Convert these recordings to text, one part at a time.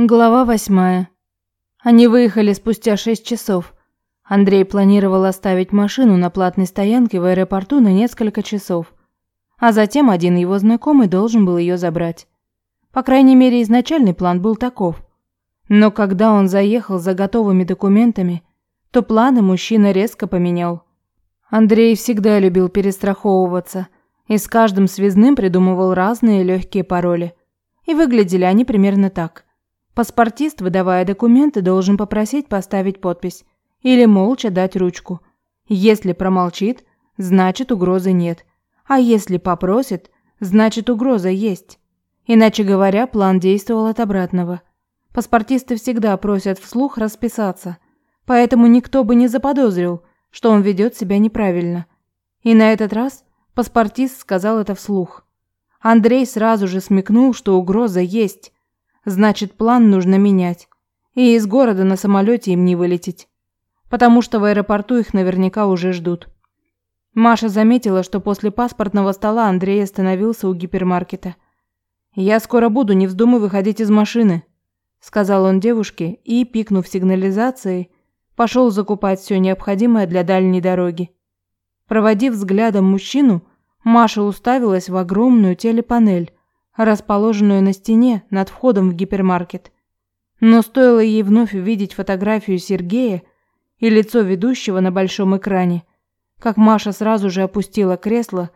Глава восьмая. Они выехали спустя шесть часов. Андрей планировал оставить машину на платной стоянке в аэропорту на несколько часов. А затем один его знакомый должен был ее забрать. По крайней мере, изначальный план был таков. Но когда он заехал за готовыми документами, то планы мужчина резко поменял. Андрей всегда любил перестраховываться и с каждым связным придумывал разные легкие пароли. И выглядели они примерно так – Паспортист, выдавая документы, должен попросить поставить подпись или молча дать ручку. Если промолчит, значит угрозы нет. А если попросит, значит угроза есть. Иначе говоря, план действовал от обратного. Паспортисты всегда просят вслух расписаться, поэтому никто бы не заподозрил, что он ведет себя неправильно. И на этот раз паспортист сказал это вслух. Андрей сразу же смекнул, что угроза есть, Значит, план нужно менять. И из города на самолете им не вылететь. Потому что в аэропорту их наверняка уже ждут. Маша заметила, что после паспортного стола Андрей остановился у гипермаркета. «Я скоро буду, не вздумай выходить из машины», – сказал он девушке и, пикнув сигнализацией, пошел закупать все необходимое для дальней дороги. Проводив взглядом мужчину, Маша уставилась в огромную телепанель, расположенную на стене над входом в гипермаркет. Но стоило ей вновь увидеть фотографию Сергея и лицо ведущего на большом экране, как Маша сразу же опустила кресло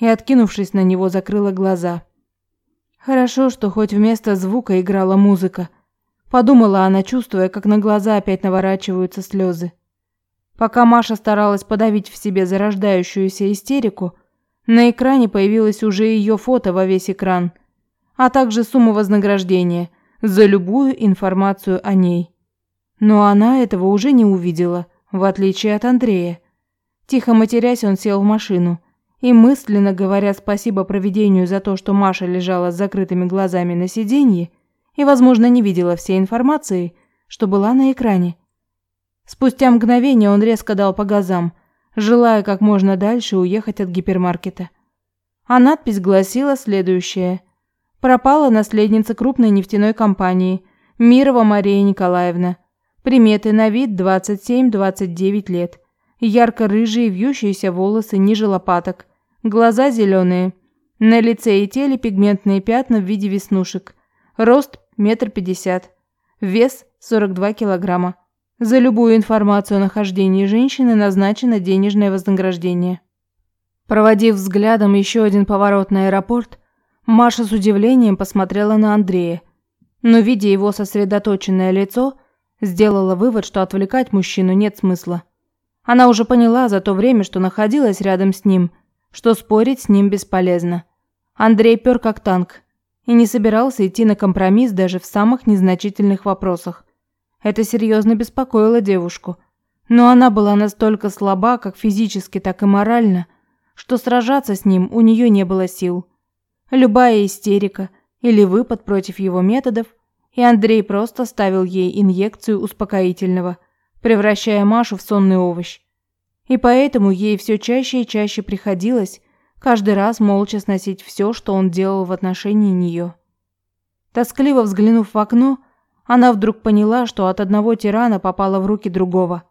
и, откинувшись на него, закрыла глаза. Хорошо, что хоть вместо звука играла музыка. Подумала она, чувствуя, как на глаза опять наворачиваются слезы. Пока Маша старалась подавить в себе зарождающуюся истерику, на экране появилось уже ее фото во весь экран, а также сумма вознаграждения за любую информацию о ней. Но она этого уже не увидела, в отличие от Андрея. Тихо матерясь, он сел в машину и, мысленно говоря спасибо проведению за то, что Маша лежала с закрытыми глазами на сиденье и, возможно, не видела всей информации, что была на экране. Спустя мгновение он резко дал по газам, желая как можно дальше уехать от гипермаркета. А надпись гласила следующее – Пропала наследница крупной нефтяной компании Мирова Мария Николаевна. Приметы на вид 27-29 лет. Ярко-рыжие вьющиеся волосы ниже лопаток. Глаза зеленые. На лице и теле пигментные пятна в виде веснушек. Рост метр пятьдесят. Вес 42 килограмма. За любую информацию о нахождении женщины назначено денежное вознаграждение. Проводив взглядом еще один поворот на аэропорт, Маша с удивлением посмотрела на Андрея, но, видя его сосредоточенное лицо, сделала вывод, что отвлекать мужчину нет смысла. Она уже поняла за то время, что находилась рядом с ним, что спорить с ним бесполезно. Андрей пёр как танк и не собирался идти на компромисс даже в самых незначительных вопросах. Это серьезно беспокоило девушку, но она была настолько слаба, как физически, так и морально, что сражаться с ним у нее не было сил. Любая истерика или выпад против его методов, и Андрей просто ставил ей инъекцию успокоительного, превращая Машу в сонный овощ. И поэтому ей все чаще и чаще приходилось каждый раз молча сносить все, что он делал в отношении нее. Тоскливо взглянув в окно, она вдруг поняла, что от одного тирана попала в руки другого.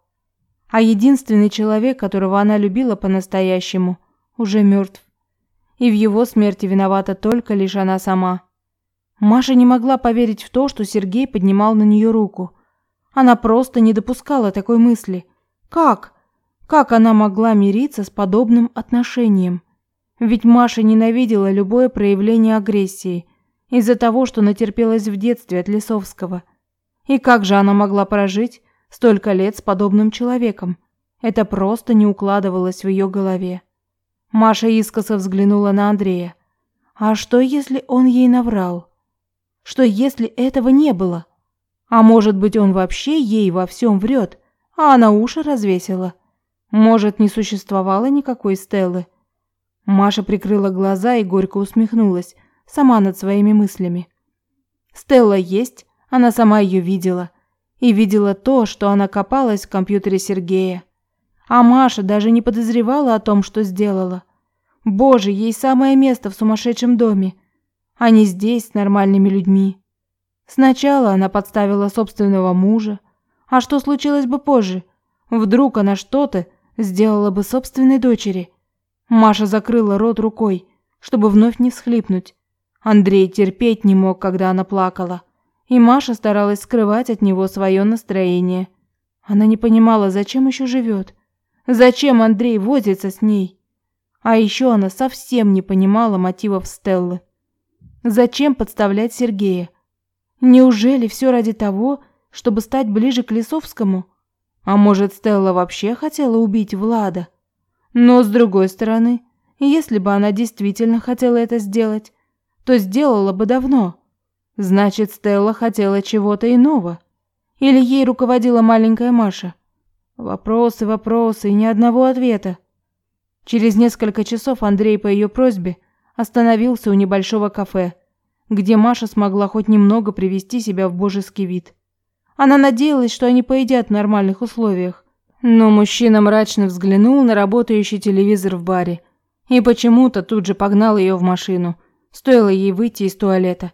А единственный человек, которого она любила по-настоящему, уже мертв и в его смерти виновата только лишь она сама. Маша не могла поверить в то, что Сергей поднимал на нее руку. Она просто не допускала такой мысли. Как? Как она могла мириться с подобным отношением? Ведь Маша ненавидела любое проявление агрессии из-за того, что натерпелась в детстве от Лисовского. И как же она могла прожить столько лет с подобным человеком? Это просто не укладывалось в ее голове. Маша искоса взглянула на Андрея. А что, если он ей наврал? Что, если этого не было? А может быть, он вообще ей во всем врет, а она уши развесила? Может, не существовало никакой Стеллы? Маша прикрыла глаза и горько усмехнулась, сама над своими мыслями. Стелла есть, она сама ее видела. И видела то, что она копалась в компьютере Сергея. А Маша даже не подозревала о том, что сделала. Боже, ей самое место в сумасшедшем доме, а не здесь с нормальными людьми. Сначала она подставила собственного мужа, а что случилось бы позже? Вдруг она что-то сделала бы собственной дочери. Маша закрыла рот рукой, чтобы вновь не всхлипнуть. Андрей терпеть не мог, когда она плакала, и Маша старалась скрывать от него свое настроение. Она не понимала, зачем еще живет, зачем Андрей возится с ней. А еще она совсем не понимала мотивов Стеллы. Зачем подставлять Сергея? Неужели все ради того, чтобы стать ближе к Лисовскому? А может, Стелла вообще хотела убить Влада? Но, с другой стороны, если бы она действительно хотела это сделать, то сделала бы давно. Значит, Стелла хотела чего-то иного. Или ей руководила маленькая Маша? Вопросы, вопросы и ни одного ответа. Через несколько часов Андрей по ее просьбе остановился у небольшого кафе, где Маша смогла хоть немного привести себя в божеский вид. Она надеялась, что они поедят в нормальных условиях. Но мужчина мрачно взглянул на работающий телевизор в баре и почему-то тут же погнал ее в машину. Стоило ей выйти из туалета.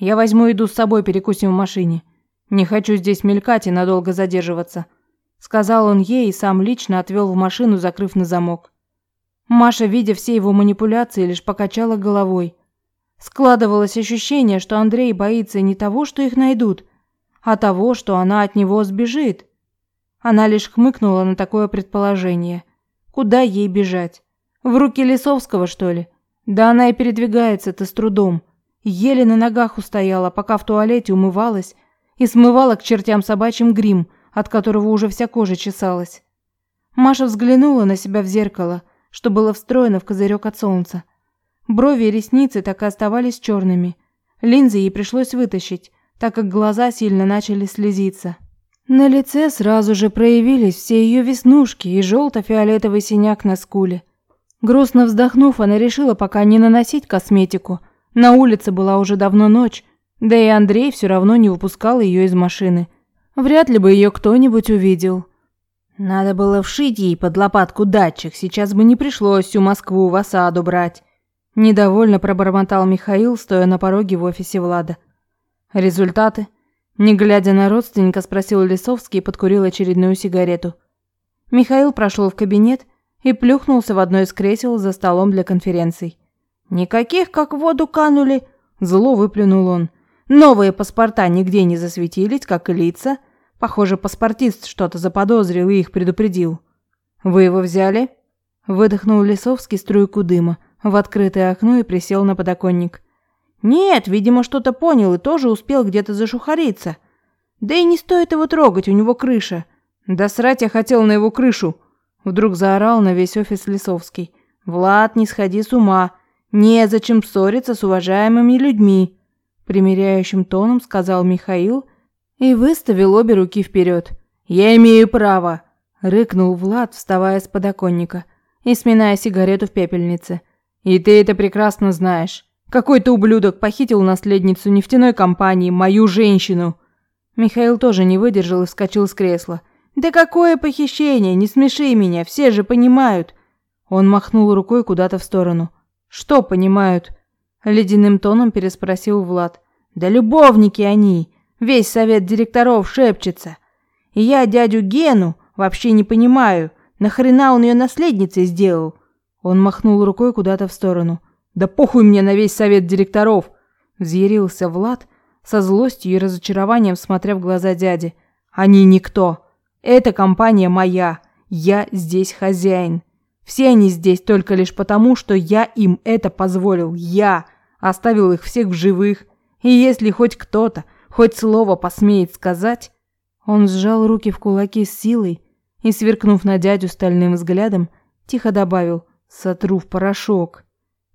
«Я возьму еду с собой, перекусим в машине. Не хочу здесь мелькать и надолго задерживаться», сказал он ей и сам лично отвел в машину, закрыв на замок. Маша, видя все его манипуляции, лишь покачала головой. Складывалось ощущение, что Андрей боится не того, что их найдут, а того, что она от него сбежит. Она лишь хмыкнула на такое предположение. Куда ей бежать? В руки Лисовского, что ли? Да она и передвигается-то с трудом. Еле на ногах устояла, пока в туалете умывалась и смывала к чертям собачьим грим, от которого уже вся кожа чесалась. Маша взглянула на себя в зеркало, что было встроено в козырек от солнца. Брови и ресницы так и оставались черными. Линзы ей пришлось вытащить, так как глаза сильно начали слезиться. На лице сразу же проявились все ее веснушки и желто-фиолетовый синяк на скуле. Грустно вздохнув, она решила пока не наносить косметику. На улице была уже давно ночь, да и Андрей все равно не выпускал ее из машины. Вряд ли бы ее кто-нибудь увидел. Надо было вшить ей под лопатку датчик, сейчас бы не пришлось всю Москву в осаду брать. Недовольно пробормотал Михаил, стоя на пороге в офисе Влада. Результаты? Не глядя на родственника, спросил Лисовский и подкурил очередную сигарету. Михаил прошел в кабинет и плюхнулся в одно из кресел за столом для конференций. «Никаких, как в воду канули!» Зло выплюнул он. «Новые паспорта нигде не засветились, как и лица. Похоже, паспортист что-то заподозрил и их предупредил». «Вы его взяли?» Выдохнул Лисовский струйку дыма в открытое окно и присел на подоконник. «Нет, видимо, что-то понял и тоже успел где-то зашухариться. Да и не стоит его трогать, у него крыша». «Да срать я хотел на его крышу!» Вдруг заорал на весь офис Лисовский. «Влад, не сходи с ума. Незачем ссориться с уважаемыми людьми», примиряющим тоном сказал Михаил и выставил обе руки вперед. «Я имею право!» рыкнул Влад, вставая с подоконника и сминая сигарету в пепельнице. И ты это прекрасно знаешь. Какой-то ублюдок похитил наследницу нефтяной компании, мою женщину. Михаил тоже не выдержал и вскочил с кресла. Да какое похищение? Не смеши меня, все же понимают. Он махнул рукой куда-то в сторону. Что понимают? ледяным тоном переспросил Влад. Да любовники они. Весь совет директоров шепчется. И я дядю Гену вообще не понимаю, нахрена он ее наследницей сделал? Он махнул рукой куда-то в сторону. «Да похуй мне на весь совет директоров!» Взъярился Влад, со злостью и разочарованием смотря в глаза дяди. «Они никто. Эта компания моя. Я здесь хозяин. Все они здесь только лишь потому, что я им это позволил. Я оставил их всех в живых. И если хоть кто-то, хоть слово посмеет сказать...» Он сжал руки в кулаки с силой и, сверкнув на дядю стальным взглядом, тихо добавил Сотру в порошок.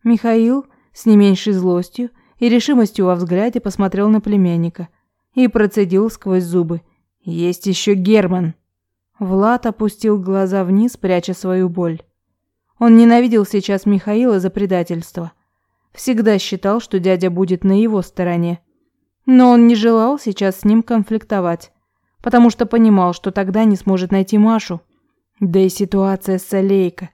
Михаил с не меньшей злостью и решимостью во взгляде посмотрел на племянника и процедил сквозь зубы: "Есть еще Герман". Влад опустил глаза вниз, пряча свою боль. Он ненавидел сейчас Михаила за предательство. Всегда считал, что дядя будет на его стороне. Но он не желал сейчас с ним конфликтовать, потому что понимал, что тогда не сможет найти Машу. Да и ситуация с Алейко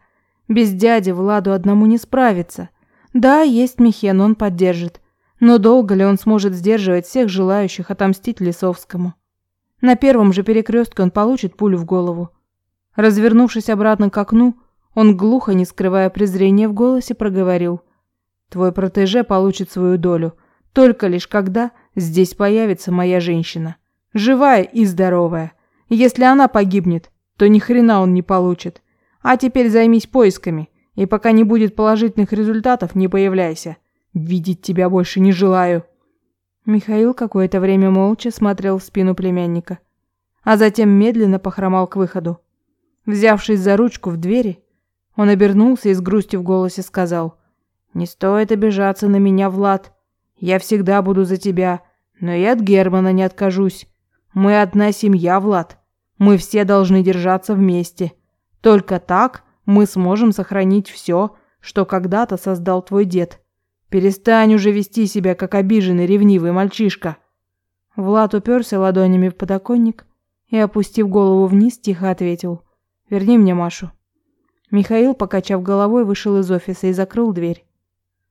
без дяди Владу одному не справиться. Да, есть Михен, он поддержит. Но долго ли он сможет сдерживать всех желающих отомстить Лисовскому? На первом же перекрестке он получит пулю в голову. Развернувшись обратно к окну, он глухо, не скрывая презрения в голосе, проговорил. «Твой протеже получит свою долю, только лишь когда здесь появится моя женщина. Живая и здоровая. Если она погибнет, то ни хрена он не получит. А теперь займись поисками, и пока не будет положительных результатов, не появляйся. Видеть тебя больше не желаю». Михаил какое-то время молча смотрел в спину племянника, а затем медленно похромал к выходу. Взявшись за ручку в двери, он обернулся и с грустью в голосе сказал: "Не стоит обижаться на меня, Влад. Я всегда буду за тебя, но и от Германа не откажусь. Мы одна семья, Влад. Мы все должны держаться вместе. Только так мы сможем сохранить все, что когда-то создал твой дед. Перестань уже вести себя как обиженный ревнивый мальчишка. Влад уперся ладонями в подоконник и, опустив голову вниз, тихо ответил: "Верни мне Машу". Михаил, покачав головой, вышел из офиса и закрыл дверь.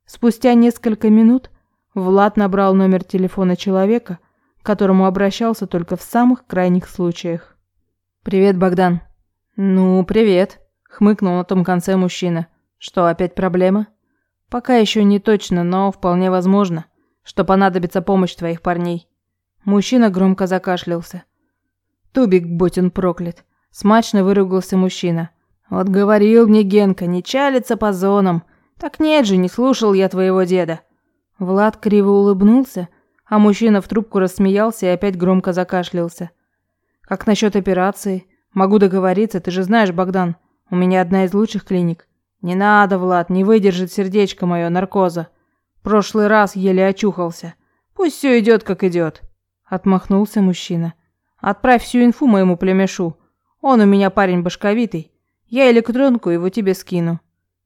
Спустя несколько минут Влад набрал номер телефона человека, к которому обращался только в самых крайних случаях. Привет, Богдан. Ну, привет, хмыкнул на том конце мужчина. Что, опять проблема? Пока еще не точно, но вполне возможно, что понадобится помощь твоих парней. Мужчина громко закашлялся. Тубик, будь он проклят. Смачно выругался мужчина. Вот говорил мне Генка, не чалиться по зонам. Так нет же, не слушал я твоего деда. Влад криво улыбнулся, а мужчина в трубку рассмеялся и опять громко закашлялся. Как насчет операции? Могу договориться, ты же знаешь, Богдан, у меня одна из лучших клиник. «Не надо, Влад, не выдержит сердечко мое наркоза. Прошлый раз еле очухался. Пусть все идет, как идет». Отмахнулся мужчина. «Отправь всю инфу моему племешу. Он у меня парень башковитый. Я электронку его тебе скину.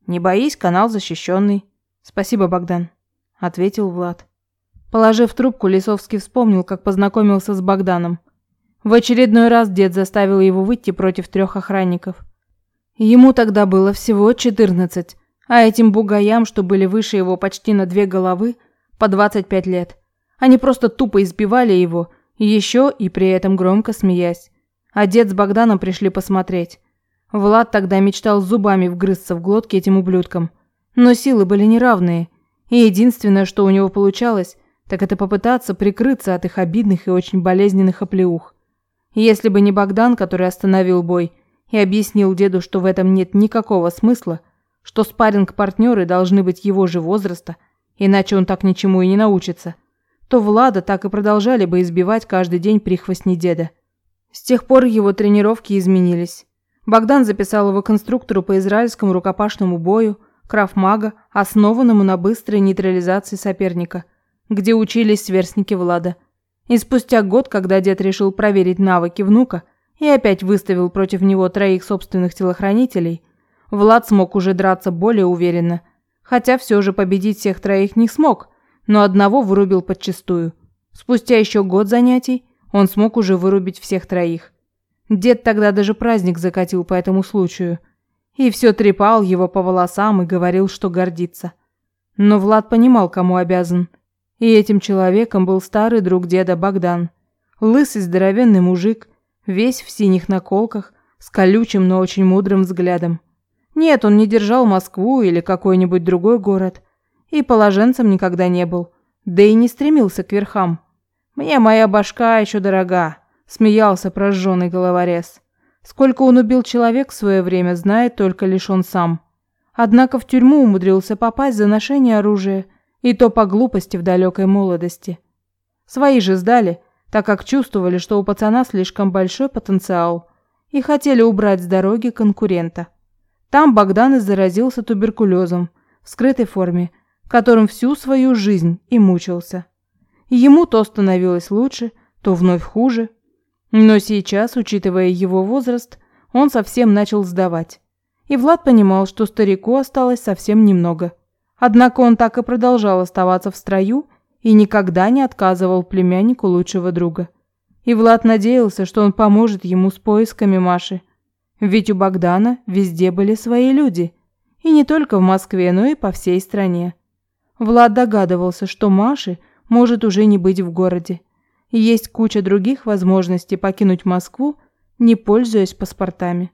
Не боись, канал защищенный. Спасибо, Богдан», — ответил Влад. Положив трубку, Лисовский вспомнил, как познакомился с Богданом. В очередной раз дед заставил его выйти против трех охранников. Ему тогда было всего 14, а этим бугаям, что были выше его почти на две головы, по 25 лет. Они просто тупо избивали его, еще и при этом громко смеясь. А дед с Богданом пришли посмотреть. Влад тогда мечтал зубами вгрызться в глотки этим ублюдкам. Но силы были неравные, и единственное, что у него получалось, так это попытаться прикрыться от их обидных и очень болезненных оплеух. Если бы не Богдан, который остановил бой, и объяснил деду, что в этом нет никакого смысла, что спарринг-партнеры должны быть его же возраста, иначе он так ничему и не научится, то Влада так и продолжали бы избивать каждый день прихвостни деда. С тех пор его тренировки изменились. Богдан записал его конструктору по израильскому рукопашному бою, крафмага, основанному на быстрой нейтрализации соперника, где учились сверстники Влада. И спустя год, когда дед решил проверить навыки внука – и опять выставил против него троих собственных телохранителей, Влад смог уже драться более уверенно, хотя все же победить всех троих не смог, но одного вырубил подчистую. Спустя еще год занятий он смог уже вырубить всех троих. Дед тогда даже праздник закатил по этому случаю. И все трепал его по волосам и говорил, что гордится. Но Влад понимал, кому обязан. И этим человеком был старый друг деда Богдан. Лысый здоровенный мужик, весь в синих наколках, с колючим, но очень мудрым взглядом. Нет, он не держал Москву или какой-нибудь другой город. И положенцем никогда не был. Да и не стремился к верхам. «Мне моя башка еще дорога», – смеялся прожженный головорез. Сколько он убил человек в свое время, знает только лишь он сам. Однако в тюрьму умудрился попасть за ношение оружия, и то по глупости в далекой молодости. Свои же сдали, так как чувствовали, что у пацана слишком большой потенциал и хотели убрать с дороги конкурента. Там Богдан и заразился туберкулезом в скрытой форме, которым всю свою жизнь и мучился. Ему то становилось лучше, то вновь хуже. Но сейчас, учитывая его возраст, он совсем начал сдавать. И Влад понимал, что старику осталось совсем немного. Однако он так и продолжал оставаться в строю и никогда не отказывал племяннику лучшего друга. И Влад надеялся, что он поможет ему с поисками Маши. Ведь у Богдана везде были свои люди. И не только в Москве, но и по всей стране. Влад догадывался, что Маши может уже не быть в городе. Есть куча других возможностей покинуть Москву, не пользуясь паспортами.